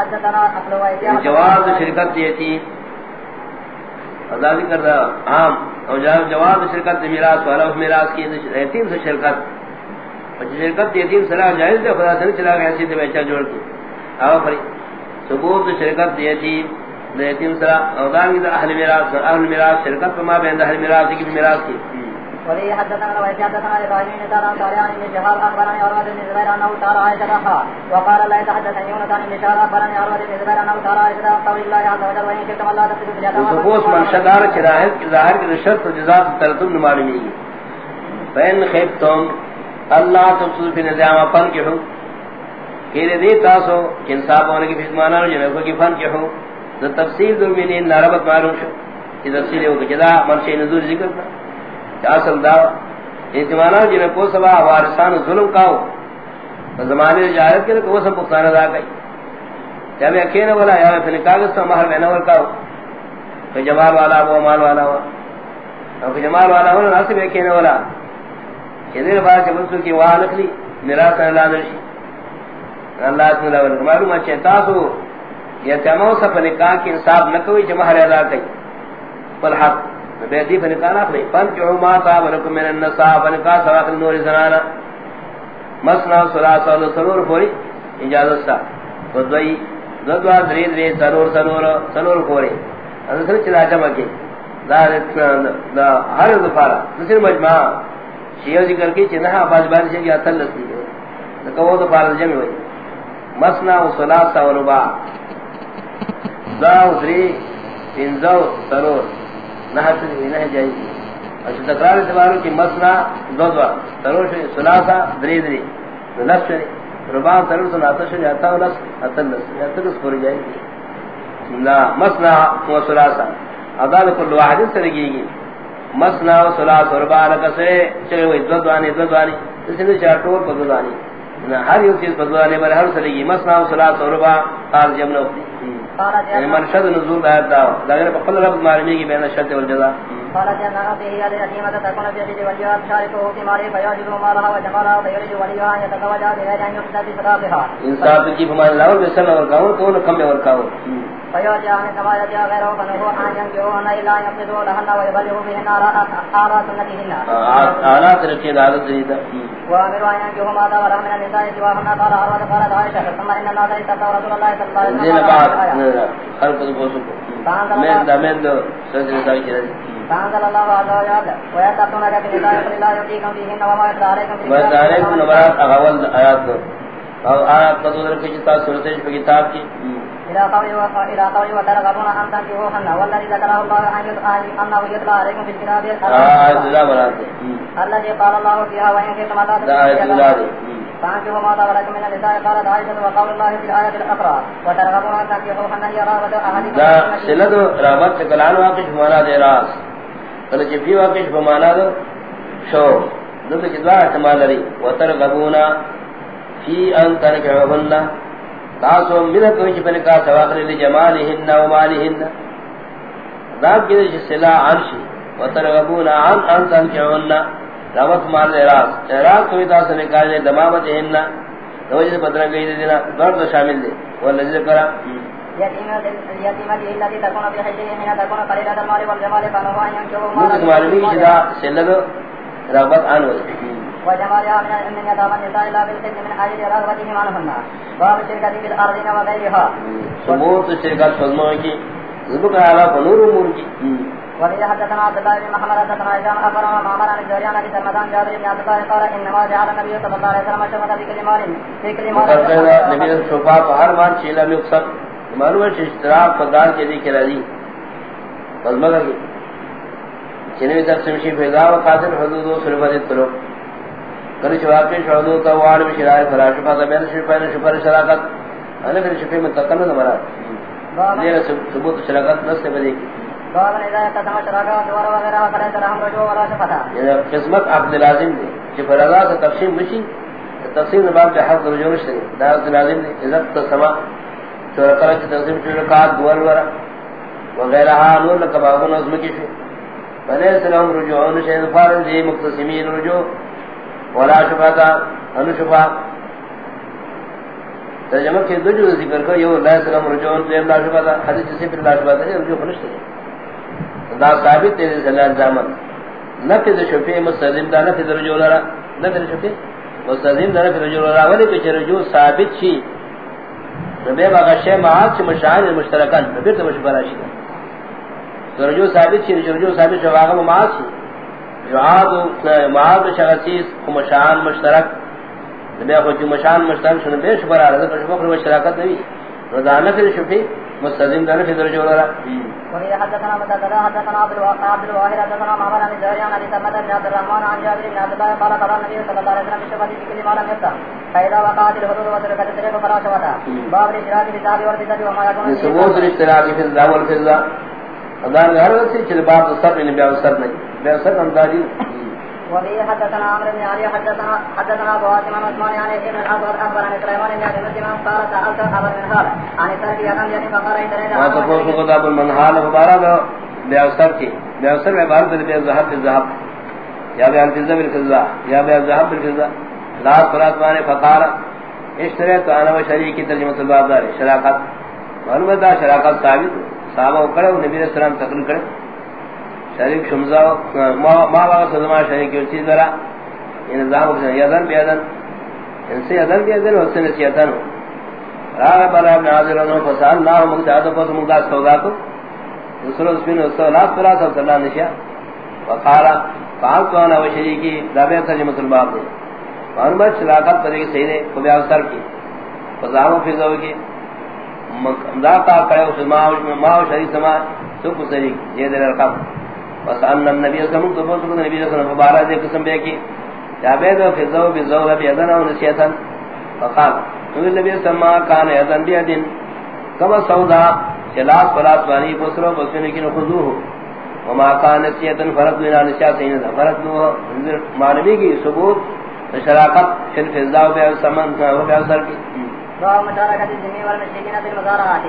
حدثنا وإياه جواب شرکت یتیم آزادی کر رہا عام۔ اور جواب شرکت میراث میراث کی یتیم سے شرکت۔ شرکت یتیم سلا جائز دے خدا چلا گیا ایسی بیچا جوڑ آو ثبوت شرکت یتیم۔ یتیم سلا اور دان کی اہل میراث اہل میراث شرکت ما بین اہل میراث کی میراث کی۔ ولی حدثنا ولی حدثنا ابراہیم بن تعالی عن قال عن اخبرني اور بن زبير انه تعالى عائشة وقال لا يتحدث يونس عن بشار اخبرني اور بن زبير انه تعالى عائشة قول الله عز وجل وان كنتم الله تقدروا باليتامى ثبوت من شدار چراہت کی ظاہر کی شرط جزاء ترتب فین خفتم اللہ نظام فن کی ہوں کہنے دی تاسو انصاف ہونے کی فیسمانا ہو جنہوں کی فن تو تفصیل دو میں ناربت معلوم شو. کہ تفصیل ہے وہ کہ جدا منشی نزول ذکر کرنا اصل دا احتمالا جنہیں کو سبا وارثان ظلم کاؤ زمانے جاہد کے وہ سب پختان ادا گئی جب میں اکینا والا یا میں پھر کاغذ تو مہر میں نور کاؤ۔ تو جمال والا وہ، مال والا ہوا اور جمال والا ہوا ناصب اکینا والا۔ کہ بات سے منسو کی وہاں نکلی، میرا سن اللہ نرشی اللہ اسم اللہ ولکم معلوم ہے چہتاسو یا تیمو سب نکاح کی انصاف نکوی جمہر ادا کئی پر حق۔ فالحق بیدی فنکانا اپنی فانکعو ما صاحب لکم من النساء فنکاہ سواق النور زنانا مسنا سلاسا اللہ سنور پوری اجازت سا. فدوئی دودوا درید رید سنور سنور سنور پوری اندر سنور چلا جمع کی؟ دا ہر دفارا نصر مجمع. شیعہ ذکر کی چنہا باز بانی سے گیا تلس دی گئے لکہ تو پارا جمع ہوئی. مسنا و سلاسا و ربا دا ادری انزو سنور نہ نہ جائے گی اچھا تکرار اعتباروں کی مسنا دو دو. تروش سلاسا دری دری. نفس ربان تروش ناتش جاتا ہوں نفس اتن نفس اتن پوری جائے گی. نا مسنا و سلاسا ادال کل واحد سے گی. مسنا و سلاسا ربان کسے چلے ہوئی دو دوانی دو دوانی. اس نے چار پر دو دوانی. ہر یہ چیز پر دو دوانی پر ہر سے مسنا و سلاسا ربان قال جمنہ یعنی مرشد نزول آیت داو اگر بقل رب معلومی کی بین الشرط والجزا قال جاءنا به هي اليتيمة تكون في يد وليها تشاركه في ماله فيعجب مالها وجمالها فيريد وليها أن يتزوج بغير أن يقصد في صداقها انصاف کی فمان اللہ بسن ورکاو تو کم ورکاو فيعجب عن سماية غيره فنهو أن ينكرون إلا أن يقصدوا لهن ويبلغوا بهن آراء سنتهن آراء ترکی دعالت زیدہ وامروا أن ينكروا ما دور من النساء سواهن قال عروة قالت عائشة ثم إن الناس استفتوا رسول الله صلى الله عليه وسلم بعد خلق البوسك من دمين دو سجل ساكي فانزل الله عز وجل ويتقونك في نساء قل الله يؤتيكم فيهن وما يتلى عليكم في ويتلى عليكم نبرات اغوال آيات اور آیات کا دوسرے کی جتا سورتش پہ کتاب کی۔ الى قوله الى قوله وترغبون ان تنكحوهن والذي ذكره الله انه يتلى عليكم في الكتاب الذي قال الله فيها وان كنتم لا الله. فانكحوا ما طاب لكم من النساء. قالت عائشة وقول الله في الآية الأخرى وترغبون ان تنكحوهن هي رغبة أحدكم لا سلد رغبت کلان واقش مانا دے راس کل جفی واقش بمانا دو شو. دو کدوا احتمال لري وترغبون فی ان تنکحوهن تاسو ملک وچ بن کا سواقل لجمالهن ومالهن ذاب کی سلا عرش وترغبون عن ان تنکحوهن رغبت مال اراس اراس کوئی تاسو نکال دے دمامت ہن دو جے بدر گئی دینا درد شامل ان معلومی شدا سلد رغبت ان ہوئی وجمالها من من يتامى النساء الا بالسن من اجل رغبتهم عنهن باب الارض وغيرها ثبوت الشركة فضموں کی ذکر اعلی فنور امور کی۔ وفي حدثنا عبد الله بن محمد حدثنا هشام اخبرنا معمر عن الزهري عن ابي سلمة جابر بن عبد الله قال انما جعل النبي صلى الله عليه وسلم شفقة في كل مال في كل مال نبی شفاعت ہر مان شیلا میں اقسم معلوم ہے اشتراک فضال کے ذکر علی فضمہ کی چنوی تقسیم شی فضا و قاتل حدود و صرفت الطرق کرچ واقع شہدو کا وعال بشرائے فراش فاضا بین شفاین شفر شراکت. انا پھر شفی میں تقن نہ مراد. یہ ثبوت شراکت نس سے بدی قسمت عبد لازم دے کہ فرضا سے تقسیم مشی تقسیم باب کے حق رجوع نشتے دا عبد لازم دے عزت تو سما. تو رکھا کی تقسیم شرکات دول ورا. وغیرہ نور لکباب نظم کی شی. فلیس لهم رجوعون شہد فارن دی مقتسمین رجوع. ولا شفاتا انو شفا. ترجمہ کے دو جو ذکر کر یہ اللہ سلام رجون دے اللہ شبہ دا حدیث سے پھر اللہ شبہ دا رجوع خلشت ہے دا ثابت دے دے اللہ زامن. نفذ شفیع مستظم دا نفذ رجوع لرا نفذ شفیع مستظم دا نفذ رجوع لرا ولی کچھ رجوع ثابت شی. نبی باقا شیع معاد چھ مشاہد مشترکان نبیر تا مشبرہ شی. رجوع ثابت شی، رجوع ثابت شی واقع معاد شی. جو عاد معاد شغسیس مشاہد مشترک۔ مشان مشتاق شنو بے شبر آرہ ذکر شبر و شراکت نبی رضانا فر شفی مستظم دانا فی درجہ ولارا ومید حدثنا مدددا حدثنا عبد الواحد حدثنا محمد عن زهريان عن سمد بن عبد الرحمن عن جابر بن عبد الله قال قال النبي صلى الله عليه وسلم بشفاة بكل ما لم يفتح فإذا وقعت الحدود وتركت الطريق فلا شبتا باب الاشراك بالذهب والفضة وما يكون ثبوت الاشتراك في الذهب والفضة۔ ادان ہر وقت چل باب سر نہیں بیا سر نہیں بیا سر اندازی وفي حدثنا عمرو بن علي حدثنا حدثنا ابو عاصم عن عثمان عن ابن الاسود اخبر عن سليمان بن عبد المسلم قال سالت ابا المنهال عن سرك يقام يتم فقال ان ما تقول خطاب المنهال مبارك بأوسر کی بأوسر میں بارد بے یا یا لا صلات مانے تو و ترجمہ الباب دار شراکت شراکت ثابت صحابہ کرے و نبی علیہ السلام تقریر کرے۔ یعنی شریک شمزا ما ما سزما شریک کی چیز ذرا ان ذہب سے یادن بیادن ان سے یادن بیادن اور سے نسیتن راہ بلا ابن حاضر انہوں فسال اللہ مقداد پر مقداد سودا کو دوسرا اس میں صلاۃ صلاۃ صلی اللہ نشیا. وقال قال تو انا وشریکی دعوی ترجمہ الباب دے اور میں شراکت طریقے سے نے کو بیان سر کی. فضاو فی ذو کی. مقداد کا کرے اس ما ما شریک سما تو کو شریک یہ دے رقم بس ان النبي صلى الله عليه وسلم النبي صلى الله عليه وسلم مبارك دے قسم بے کی۔ جابید و فضو بزو بی اذن و نسیتا فقال نبی نبی صلی اللہ علیہ وسلم کان اذن بی ادن۔ کما سودا، چلاس پلاس وانی بسرو بسنے کی نخضو ہو۔ وما کان نسیتا فرد بنا نسیات سینا فرد نو معنی کی ثبوت، شراکت شرف ازداو بی سمن و بی اثر کی۔ باب مشاركة الجميع والمشركين في المزارعات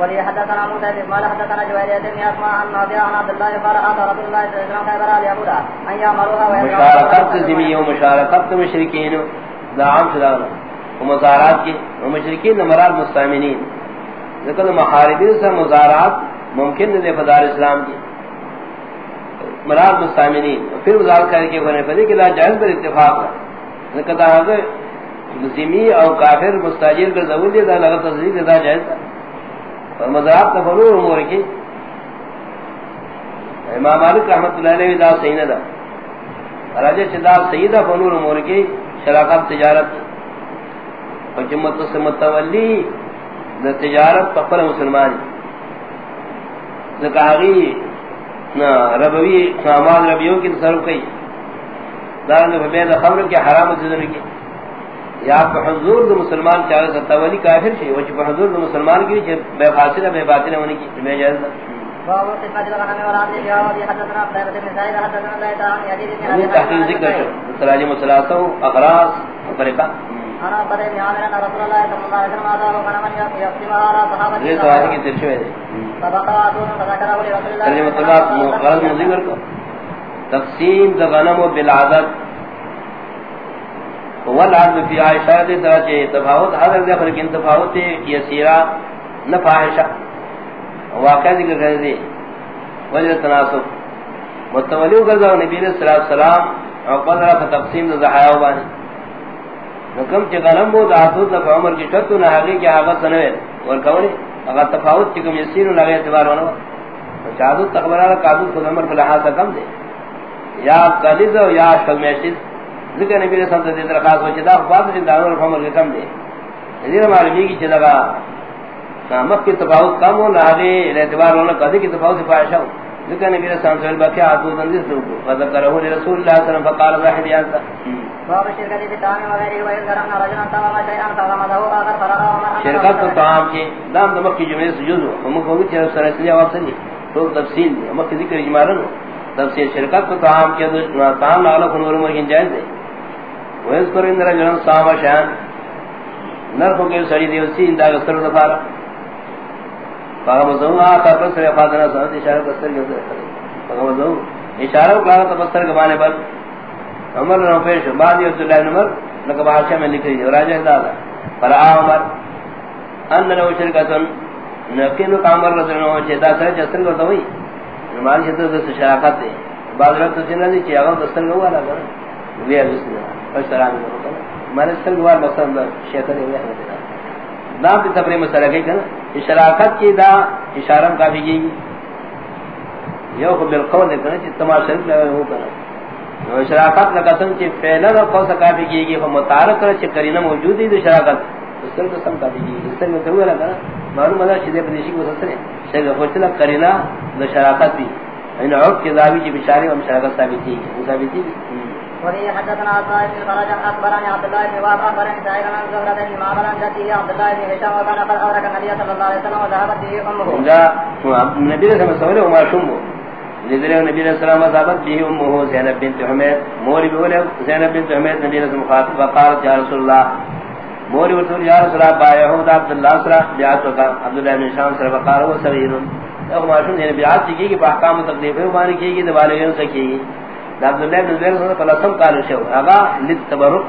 ولي حدثنا موسى بن مال حدثنا جويرية بن أسماء عن نافع عن عبد الله قال أتى رسول الله صلى الله عليه وسلم خيبر اليهود أن يعملوها مشاركت الجميع ومشاركت المشركين دا عام شدانا ومزارات کی ومشرکین مراد مستامنین ذکر محاربین سے مزارات ممکن دے فدار اسلام کی. مراد مستامنین پھر مزارات کرنے کے ہونے پر کہ لا جائز پر اتفاق ہے. ذکر دا مسلمی او کافر مستاجر کا ضرور دے دا لگا تصدیق دا جائز تھا. اور مذہب کا فنور امور کی امام مالک رحمت اللہ علیہ دا صحیح نہ دا۔ راجہ چدا سیدہ فنور امور کی شراکت تجارت۔ اور سے متولی دا تجارت پپر مسلمان۔ زکاغی ربوی سامان ربیوں کی تصرف کی دارن بید خمر کی حرام زدن کی یا حضور دو مسلمان چاہے ستا ولی کافر چھے وہ چھے حضور دو مسلمان کی چھے بے فاصلہ بے باطنہ ہونے کی بے جائز ہمیں تحقیق ذکر شو سراج مسلاتوں اقراص صحابہ یہ کی فبقاتون فذکرہ ولی رسول اللہ ترجمہ اللہ غرض مذکر کو تقسیم دا غنم و بالعادت والعدل فی عائشہ دے درجے تفاوت حضر دے فرق ان تفاوت یسیرا نفاحشہ واقعہ ذکر کرے دے وجہ تناسب. متولیو گزاو نبی صلی اللہ علیہ وسلم عقبال رفع تقسیم دا زحایاو بانی نکم چی غنم بود آتود لفع عمر کی شرطو نحقی کی آغت سنوے ورکونی. اگر تفاوت چکم یسیرو لگے اعتبار ونو چادود تقبرارا قادود خود عمر پر لحاظ کم دے. یا قدیز یا اشفق ذکر نبی رسول اللہ دے درخواست ہو چدا فاضل سے دارو الفمر کے کم دے یہ معلومی کی چلا نامک کی تفاوت کم ہو لاغے اعتبار ہونا کدی کی تفاوت سے فائشہ ہو ذکر نبی رسول اللہ صلی اللہ علیہ وسلم بندی سے فذکرہ رسول اللہ صلی اللہ علیہ وسلم فقال یانتا باب فرغه شرکت تو دام دمک کی جمعے سے جزو ہم کو بھی چیز سر اسلیہ واپس نہیں تو تفصیل ہم کی ذکر اجمالا تفصیل شرکت تو لالا کنور مرگین جائز دے ویذکر ان رجلا صام شان نرخو کے سڑی دیوسی اندا گستر دفارا فغمزو آخر پر سر فادنا سنت اشارہ بستر کے اندر فغمزو اشارہ کلا تبستر کبانے پر عمر نے پیش بعد عبداللہ بن عمر لقب حاشیہ میں لکھ رہی راجہ دادا فرآ عمر ان لو شرکتن نقین کامر رضی اللہ عنہ چیتا سر جسن کو تو ہوئی نمال شدت دست شراکت دے بعض رب تسین رضی چی آغا دستن گوا لگا وی بسم اللہ فش سلام کرو مانے سن شیطان ہوئی احمد اللہ نام تی تبری مسئلہ کئی کنا شراکت کی دا اشارم کافی کی گی یو خو بالقول دے کنا چی جی، تمہار شرک لگا ہو کنا شراکت لکسن چی فیلہ دا قوس کافی کی گی فمتارک کنا چی کرینہ موجود دی شراکت سر کو سم کافی کی سر میں تو لگا معلوم ہے کہ دے بدیشی کو سسرے سر کو چلا کرینا نہ شراکت بھی ان عرف کے دعوی کی بشاری اور شراکت ثابت تھی ثابت تھی وهي حدثنا عطاء بن فرج اخبرني عبد الله بن وهب اخبرني سعيد بن زهرة بن معمر عن جدي عبد الله بن هشام وكان قد ادرك النبي صلى الله عليه وسلم وذهبت به امه. جاء النبي صلى الله عليه وسلم وما شمه نزل النبي صلى الله عليه وسلم وذهبت به امه زينب بنت حميد مولي بيقول زينب بنت حميد النبي صلى الله عليه وسلم فقالت يا رسول الله موری ورسول یا رسول اللہ بایا ہوں دا عبداللہ سرہ بیعت وکا عبداللہ بن شام سرہ وقار و صغیرون اگر معاشون دینے یعنی بیعت کی گی پا احکام تقلیف ہے ومانی کی گی دا بالغین سے کی گی دا عبداللہ بن زبیر صلی اللہ علیہ وسلم شو۔ اگا لت تبرک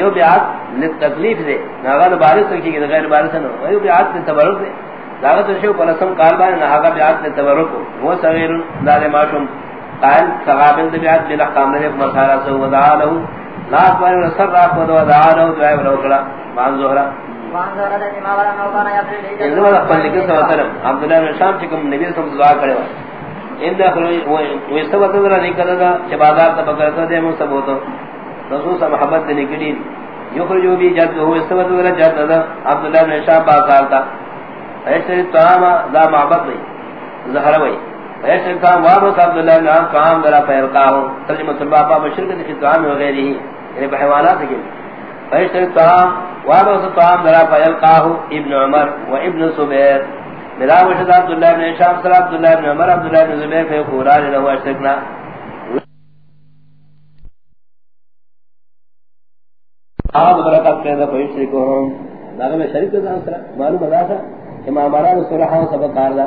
یو بیعت لت تقلیف دے۔ اگا دا بارس کی گی دا غیر بارس نو۔ یو بیعت لت تبرک دے۔ داغت شو پا لسم قال بارن اگا بیعت لت تبرک وہ صغیرون دا لے معاشون قائل، سغابن دا بیعت بالاحکام نے مسارا سو ودعا لہو لا اکبر رسر راک ودعا لہو دعا لہو مان زہرا. انہوں نے اپنے لکھے صلی اللہ علیہ وسلم عبداللہ بن شام چکم نبی وسلم دعا کرے ان داخل وہ اس وقت ذرا نہیں کرتا تھا کہ بازار تھا پکڑتا دے مجھ سب ہوتا۔ رسول صلی محبت دینے کے لیے یخرجو بھی جد ہو اس وقت ذرا جد تھا عبداللہ بن شام بازار تھا ایسے طعام دا معبد نہیں زہر وئی ایسے طعام وابس عبداللہ بن شام طعام ذرا فیلقا ہو ترجمہ طلبہ بشرکت فی طعام وغیرہ ہی یعنی بحیوانات کے فیشتر الطعام وابس الطعام درا فیلقاہ ابن عمر و ابن صبیر ملا وشد عبداللہ ابن شام صلی عبداللہ ابن عمر عبداللہ ابن زبیر فیقوران لہو اشترکنا۔ آب برکت پیدا فیشترکوہم داغا میں شریف کردہ سرا معلوم ادا تھا کہ ماماران سرحاو سبب کاردا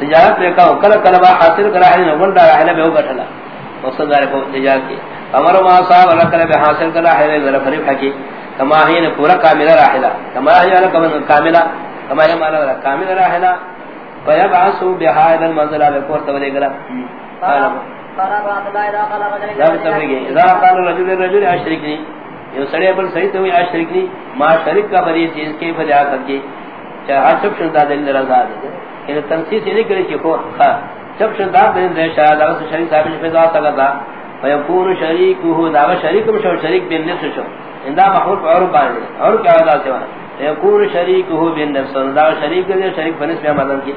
تجارت پہ کہا کل کل با حاصل کرا ہے ونڈا رحلہ بہ گٹھلا مقصد دار کو تجارت کی۔ امر ما صاحب اللہ کرے بے حاصل کرا ہے ذرا فریب حقی کما ہی نے پورا کامل راحلہ کما ہی والا کامل کما ہی مالا کامل راحلہ فیبعث بهذا المنزل على الكور تولي قال اذا قال الرجل اشركني یہ سڑے بل صحیح تو اشرکنی ما شرک کا بری چیز کے بجا کر کے۔ چاہے چپ شدا دل رضا دے۔ ان تنسیس نہیں کرے کہ کو جب شدا دل دے شاد اس شریک صاحب نے پیدا سکتا فیکون شریک ہو دا شریک مشو شریک بن نفس شو. اندا محور اور باندے اور کیا دا سے وانا فیکون ہو بن نفس. دا شریک دے شریک بن نفس میں مدد کی.